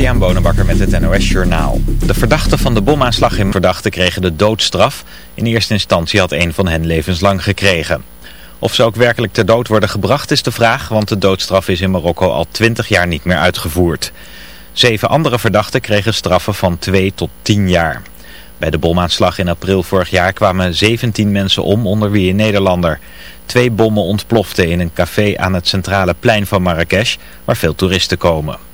Christian met het NOS Journaal. De verdachten van de bomaanslag in verdachten kregen de doodstraf. In eerste instantie had een van hen levenslang gekregen. Of ze ook werkelijk ter dood worden gebracht is de vraag, want de doodstraf is in Marokko al 20 jaar niet meer uitgevoerd. Zeven andere verdachten kregen straffen van 2 tot 10 jaar. Bij de bomaanslag in april vorig jaar kwamen 17 mensen om, onder wie een Nederlander. Twee bommen ontploften in een café aan het centrale plein van Marrakesh, waar veel toeristen komen.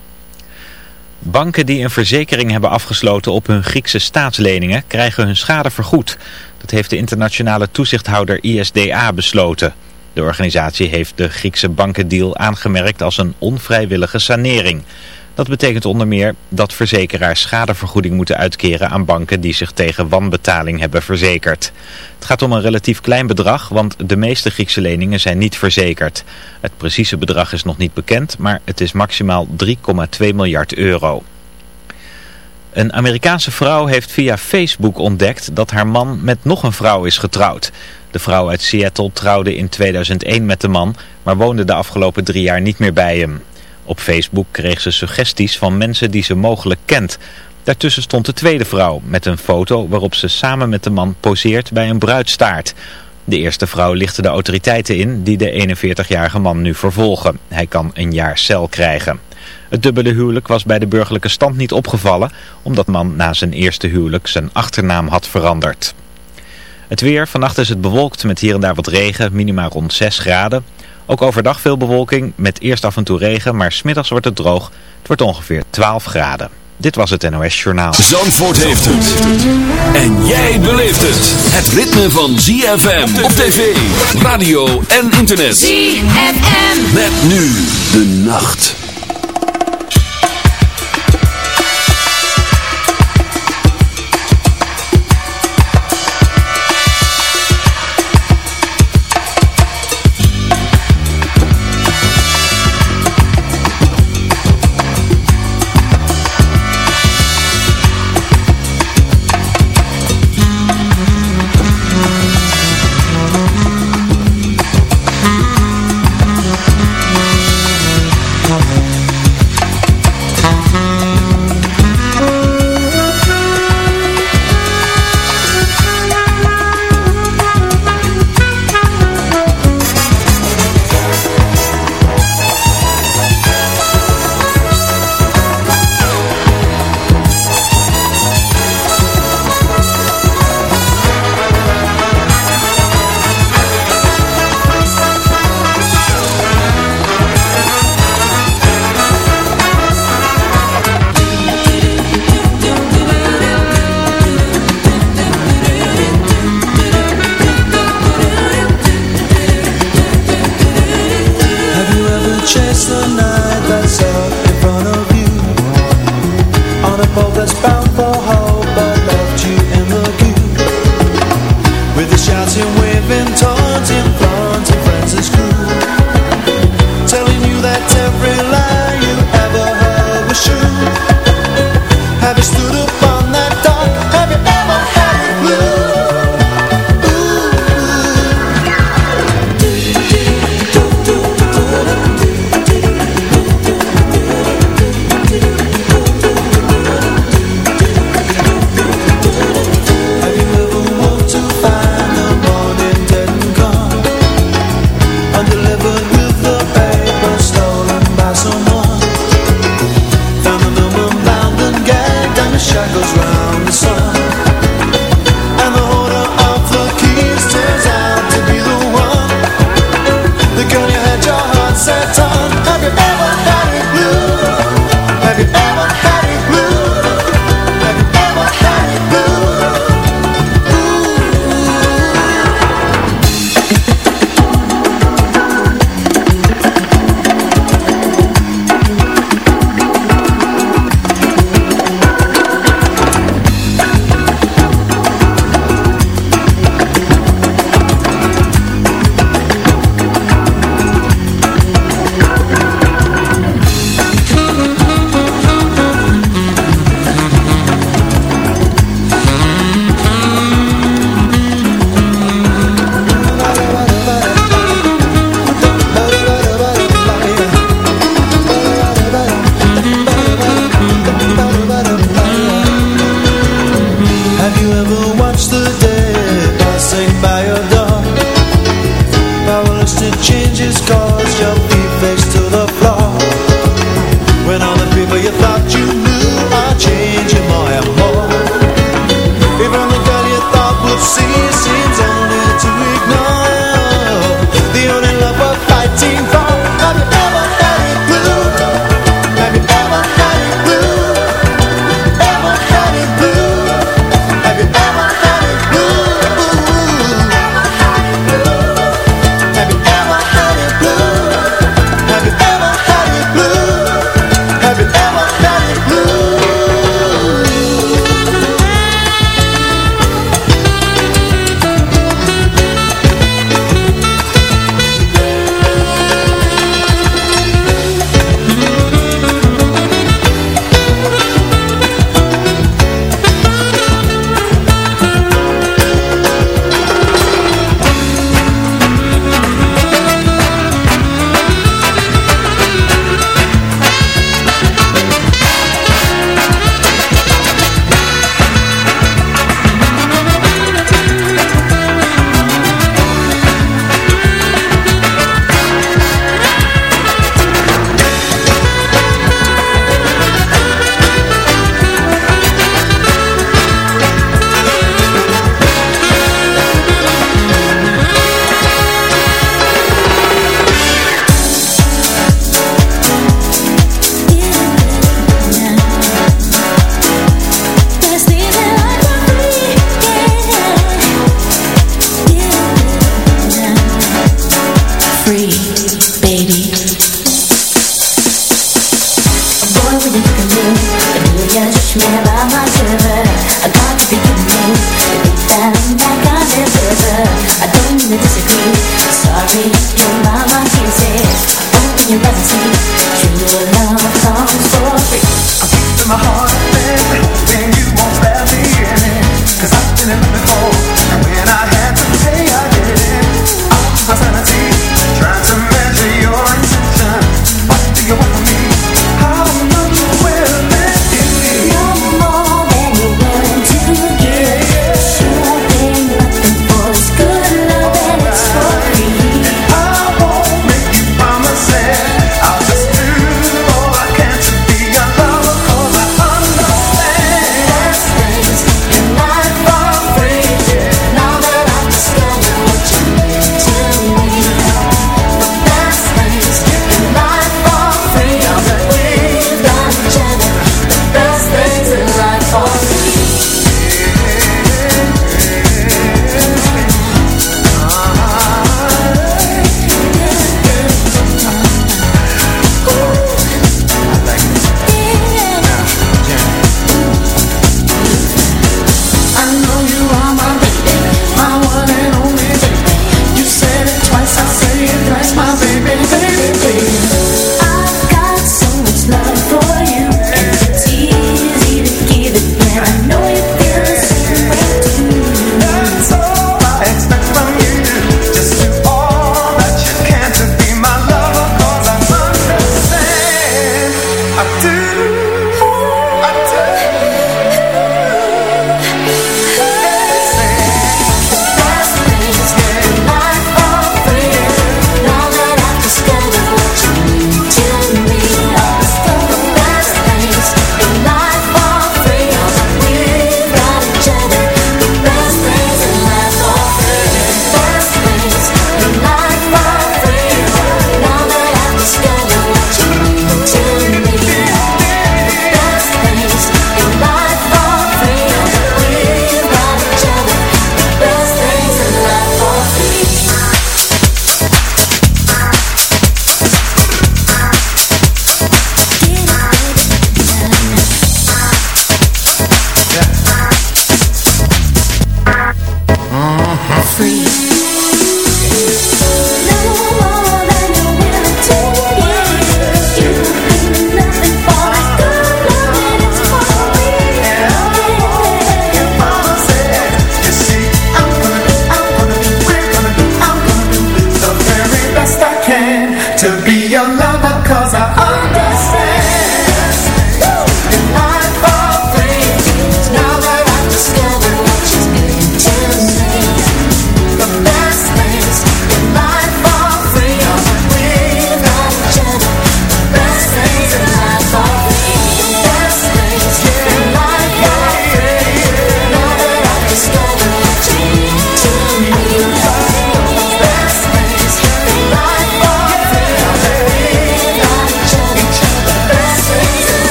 Banken die een verzekering hebben afgesloten op hun Griekse staatsleningen krijgen hun schade vergoed. Dat heeft de internationale toezichthouder ISDA besloten. De organisatie heeft de Griekse bankendeal aangemerkt als een onvrijwillige sanering. Dat betekent onder meer dat verzekeraars schadevergoeding moeten uitkeren aan banken die zich tegen wanbetaling hebben verzekerd. Het gaat om een relatief klein bedrag, want de meeste Griekse leningen zijn niet verzekerd. Het precieze bedrag is nog niet bekend, maar het is maximaal 3,2 miljard euro. Een Amerikaanse vrouw heeft via Facebook ontdekt dat haar man met nog een vrouw is getrouwd. De vrouw uit Seattle trouwde in 2001 met de man, maar woonde de afgelopen drie jaar niet meer bij hem. Op Facebook kreeg ze suggesties van mensen die ze mogelijk kent. Daartussen stond de tweede vrouw met een foto waarop ze samen met de man poseert bij een bruidstaart. De eerste vrouw lichtte de autoriteiten in die de 41-jarige man nu vervolgen. Hij kan een jaar cel krijgen. Het dubbele huwelijk was bij de burgerlijke stand niet opgevallen, omdat man na zijn eerste huwelijk zijn achternaam had veranderd. Het weer, vannacht is het bewolkt met hier en daar wat regen, minima rond 6 graden. Ook overdag veel bewolking, met eerst af en toe regen, maar smiddags wordt het droog. Het wordt ongeveer 12 graden. Dit was het NOS Journaal. Zandvoort heeft het. En jij beleeft het. Het ritme van ZFM op tv, radio en internet. ZFM. Met nu de nacht.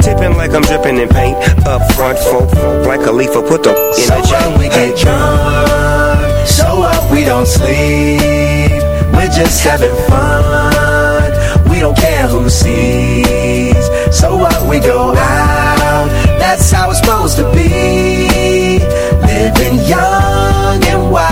Tipping like I'm dripping in paint. Up front, folk, folk like a leaf, put the in So the chain. we get drunk, so what we don't sleep. We're just having fun, we don't care who sees. So what we go out, that's how it's supposed to be. Living young and wild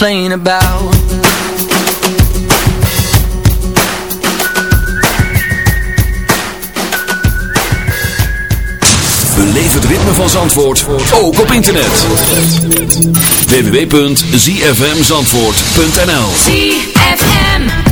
complain about. Beleef het ritme van Zandvoort, ook op internet. www.zfmzandvoort.nl ZFM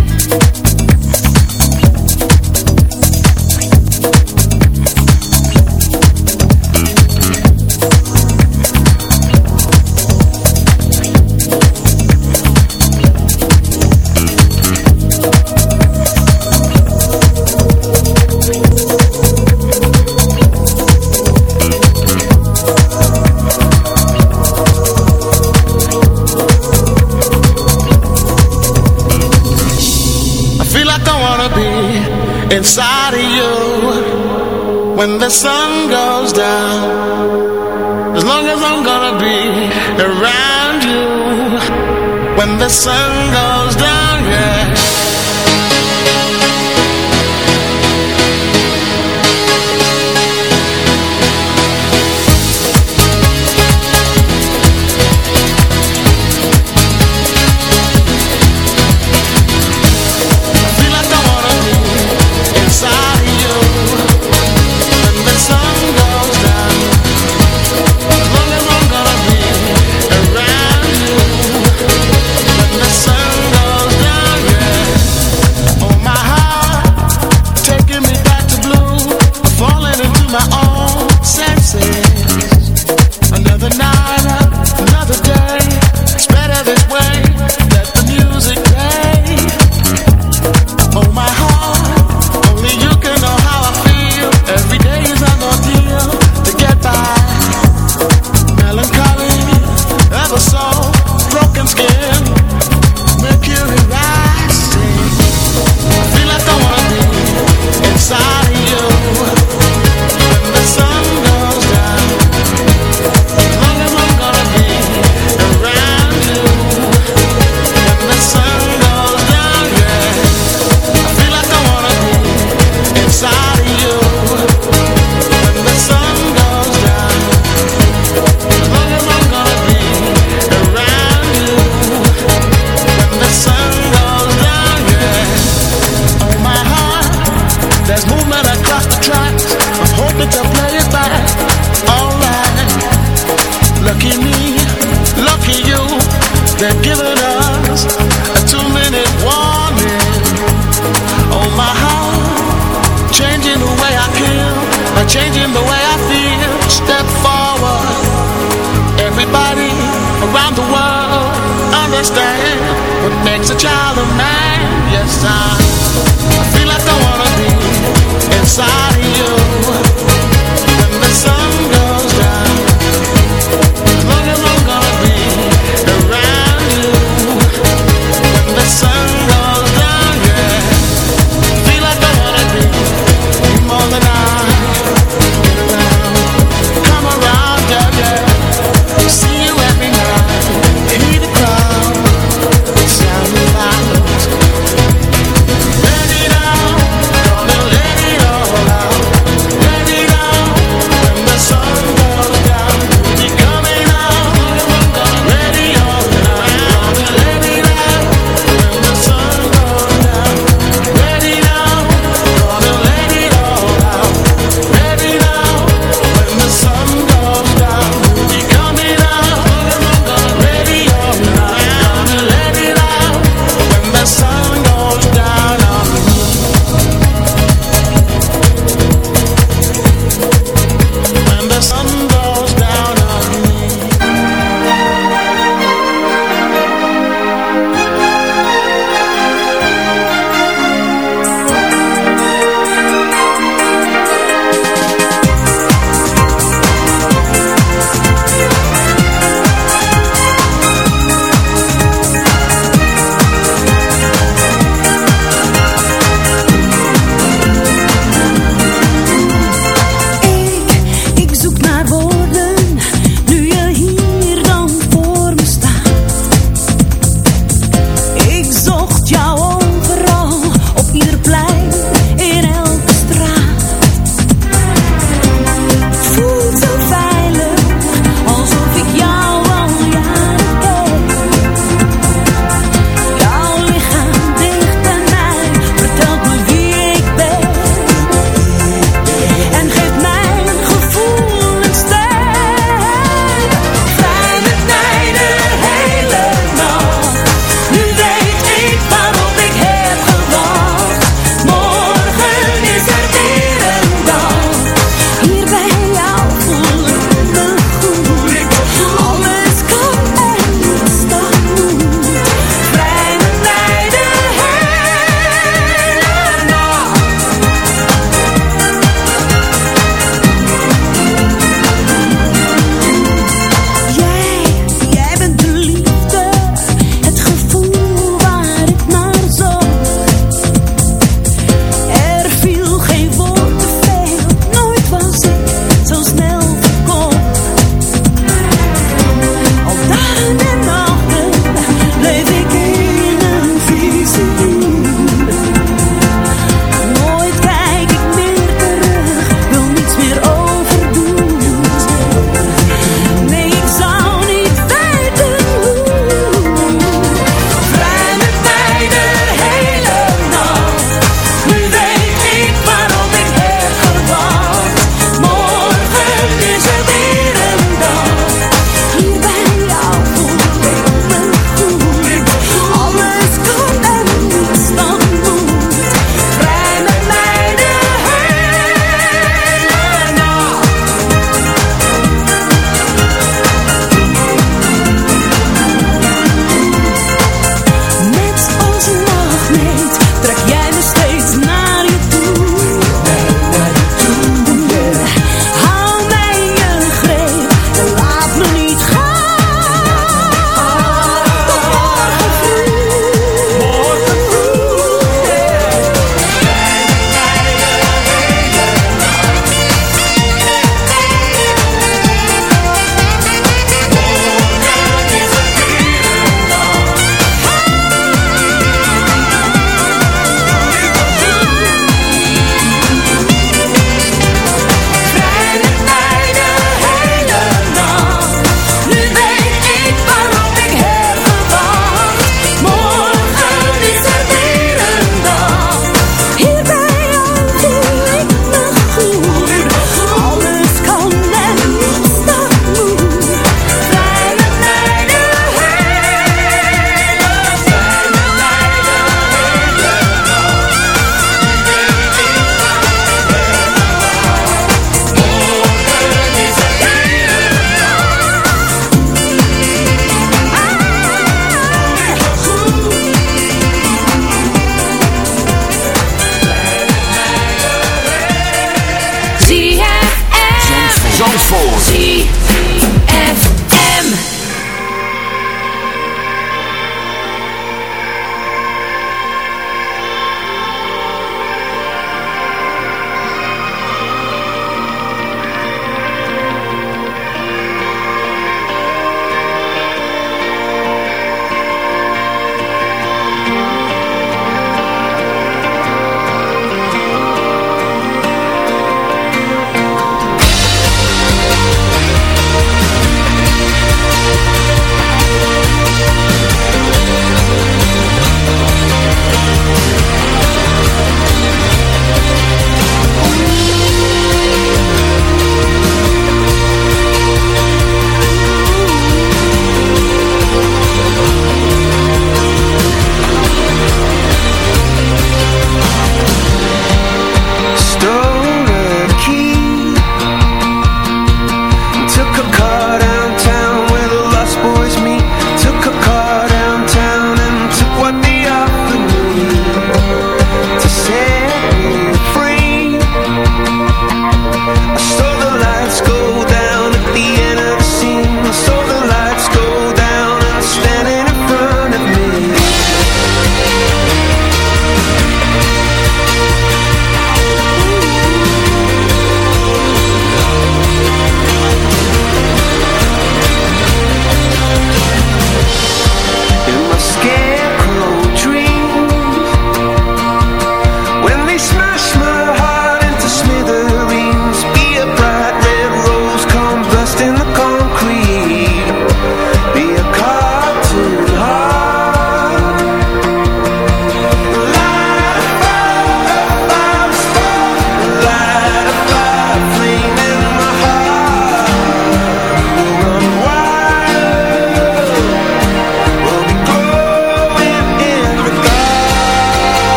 coração.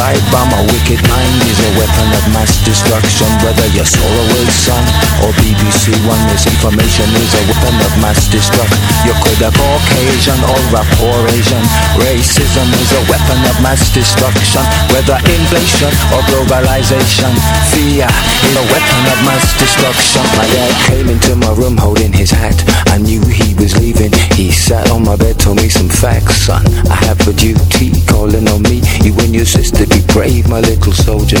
Suicide bomb A wicked mind weapon of mass destruction Whether you're Al Jazeera son or BBC One Misinformation is a weapon of mass destruction. You could have Caucasian or a poor Asian. Racism is a weapon of mass destruction Whether inflation or globalization. Fear is a weapon of mass destruction. My dad came into my room holding his hat. I knew he was leaving. He sat on my bed, told me some facts, son. I have a duty calling on me. You and your sister be brave, my little soldier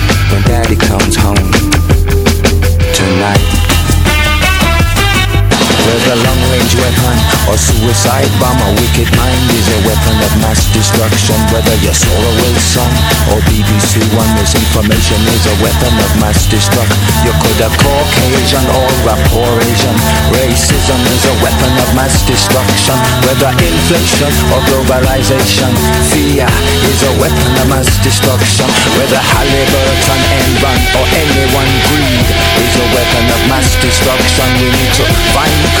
daddy comes home. Tonight whether long-range weapon or suicide bomb. A wicked mind is a weapon of mass destruction. Whether you're Al Jazeera's son or BBC One Misinformation is a weapon of mass destruction You could have Caucasian or a poor Asian Racism is a weapon of mass destruction. Whether inflation or globalization Fear is a weapon of mass destruction. Whether Halliburton, Enron or anyone greed Is a weapon of mass destruction. We need to find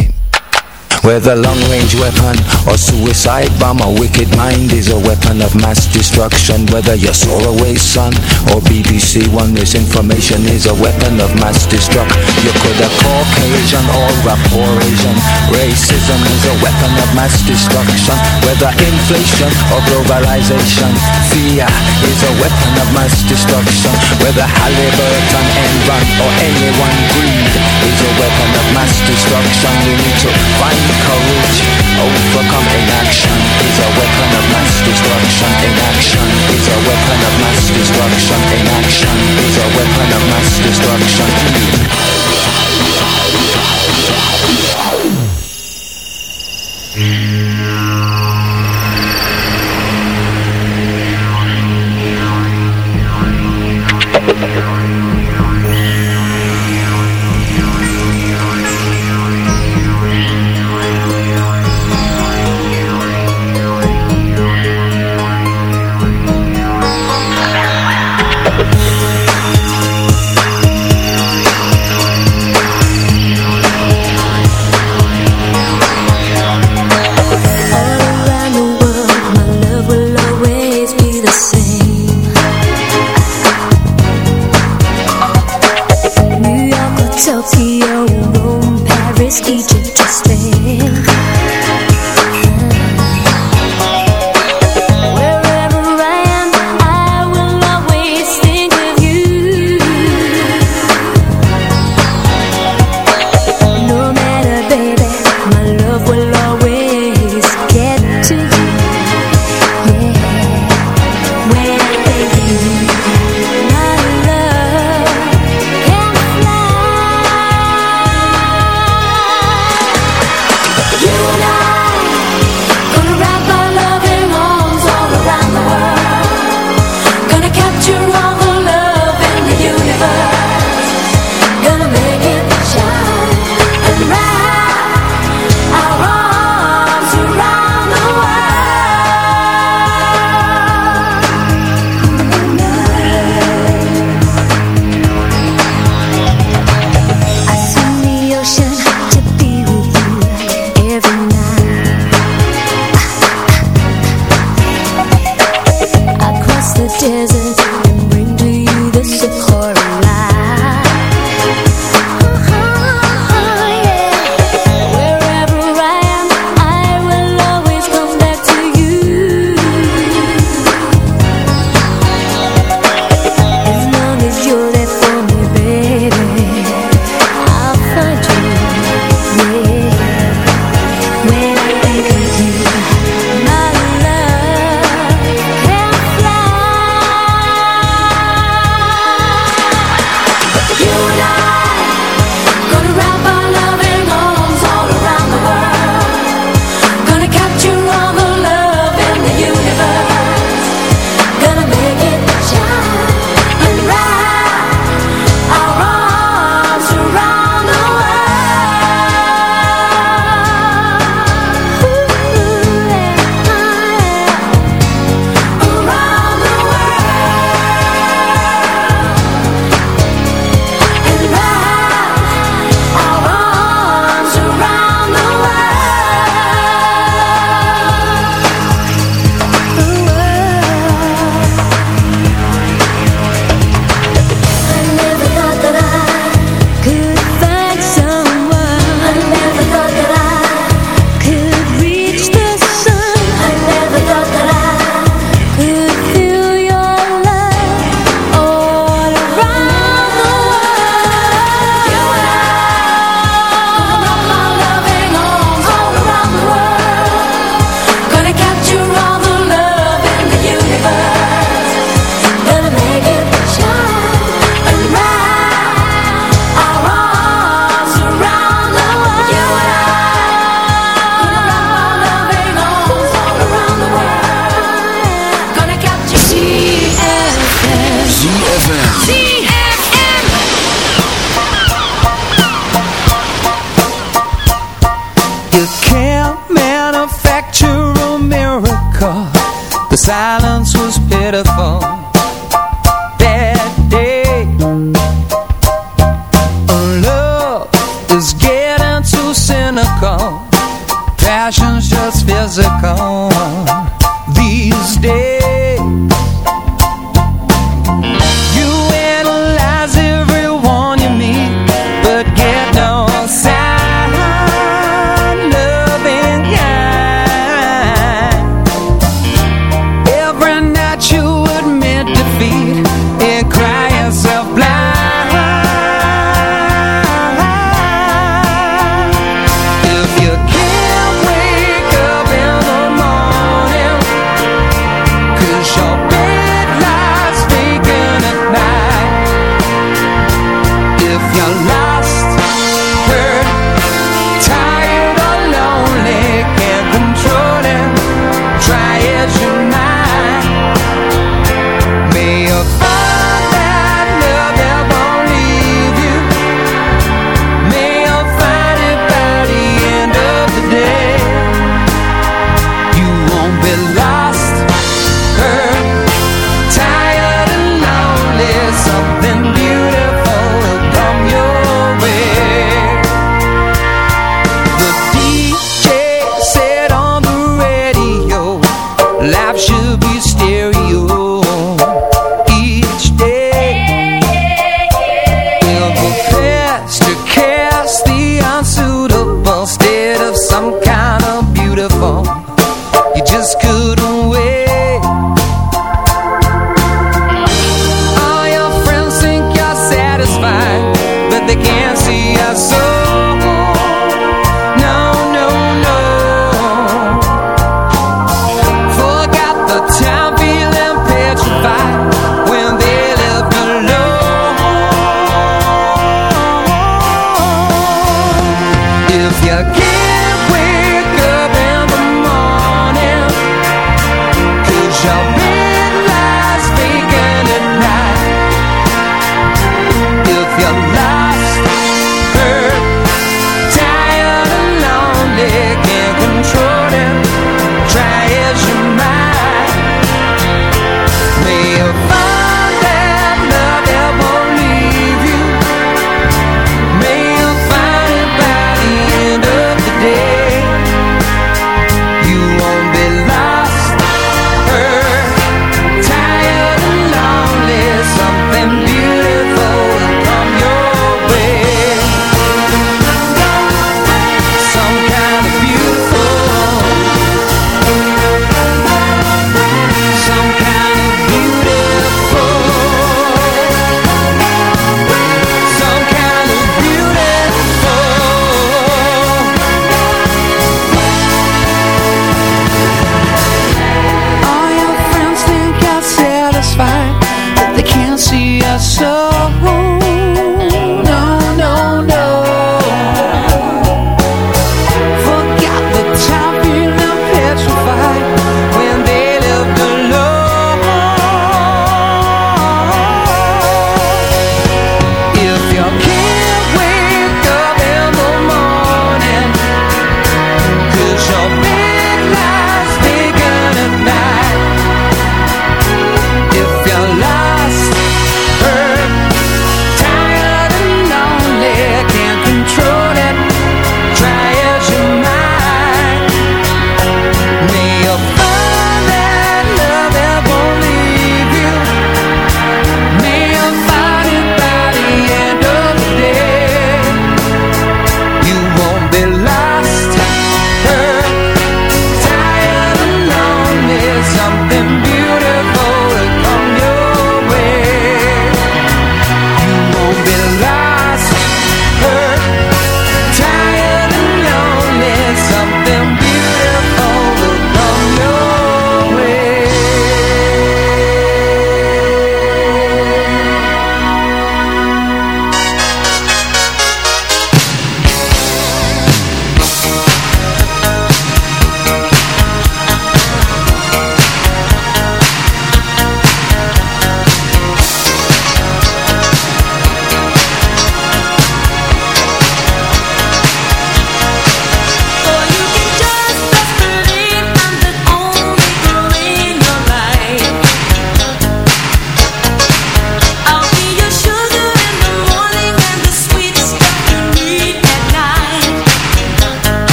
Whether long-range weapon or suicide bomb A wicked mind is a weapon of mass destruction. Whether you're Al Jazeera's son or BBC One Misinformation is a weapon of mass destruction. You could have Caucasian or a poor Asian. Racism is a weapon of mass destruction. Whether inflation or globalization Fear is a weapon of mass destruction. Whether Halliburton, Enron or anyone greed is a weapon of mass destruction. We need to find courage, overcome inaction. Is a weapon of mass destruction. Inaction. Is a weapon of mass destruction. Inaction. Is a weapon of mass destruction.